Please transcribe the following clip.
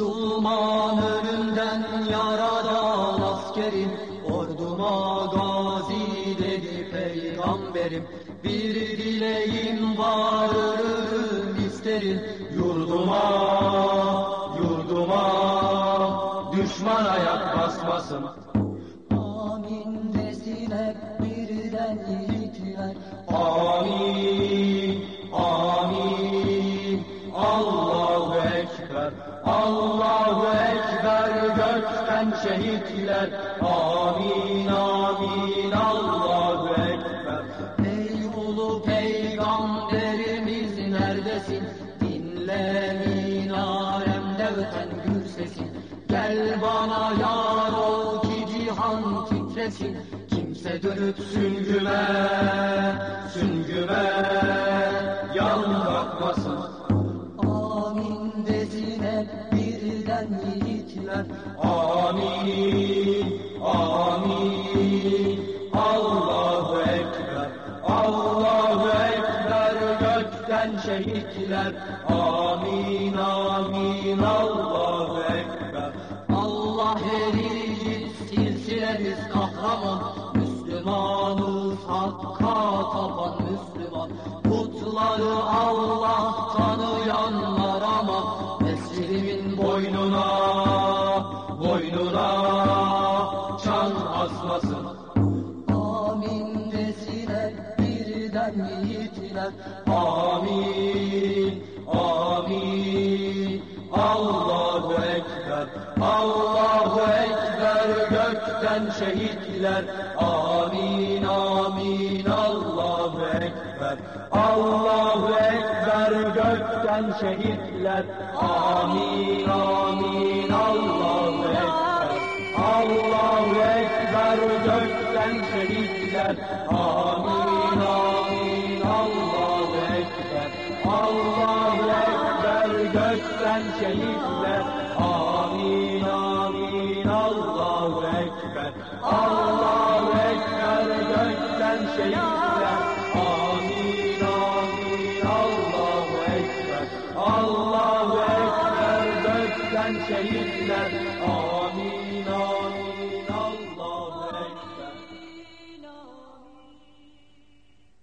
Yılman önünden yaradan askerim Orduma gazi dedi peygamberim. Bir dileğim var ölürüm isterim. Yurduma, yurduma Düşman ayak basmasın. Amin desin hep birden yiğitler. Amin Allahu Ekber gökten şehitler. Amin, amin Allahu Ekber. Ey ulu peygamberimiz neredesin? Dinle minaremde öten gür sesin. Gel bana yar ol ki cihan titresin. Kimse dönüp süngüme, süngüme yan Amin, amin. Allahu Ekber, Allahu Ekber gökten şehitler. Amin, amin. Allahu Ekber. Allah eriyip silsilemiz kahraman. Müslümanız hakka tapan Müslüman. Putları Allah tanıyanlar ama Mescidimin boynuna, boynuna çan asmasın. Amin desin hep birden yiğitler Amin, amin. Allahu Ekber, Allahu Ekber gökten şehitler. Amin, amin. Allahu Ekber, Allahu Ekber gökten şehitler. Amin, amin. Ekber, Allahu Ekber gökten şehitler. Amin, amin. Allahu Ekber, Allahu Ekber gökten şehitler. Amin, amin. Allahu Ekber, Allahu Ekber gökten şehitler. Amin, amin. Allahu Ekber, Allahu Ekber gökten şehitler. Amin.